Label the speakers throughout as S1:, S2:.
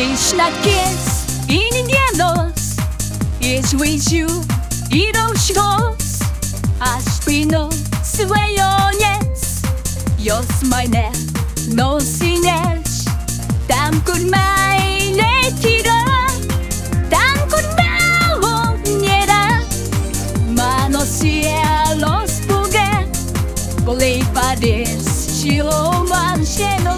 S1: It's not kids in inviernos It's with you. Hijos Aspino sueños Yo smile no cines Tan kun mai le tira Tan kun bao niera Mano cielos bugue Bolivares Shilo man shenola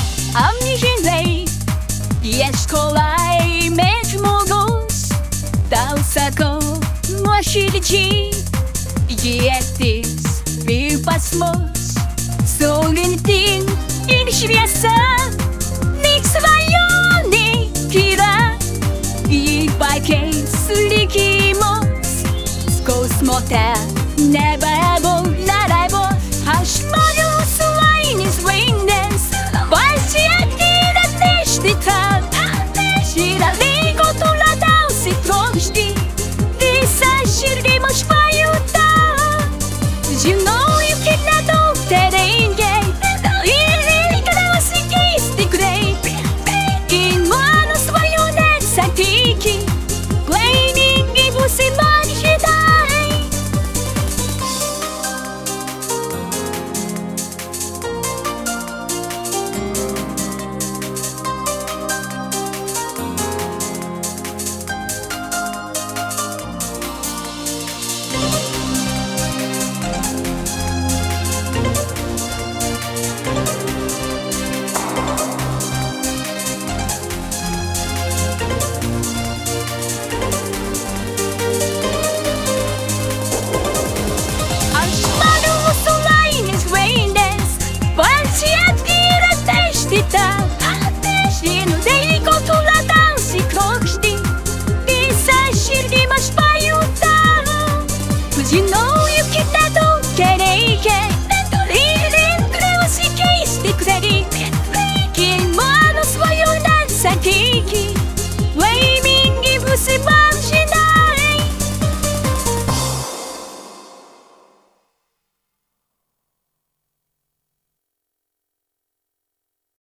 S1: širčiai jėtis ir pas mus su mintim ir šviesa.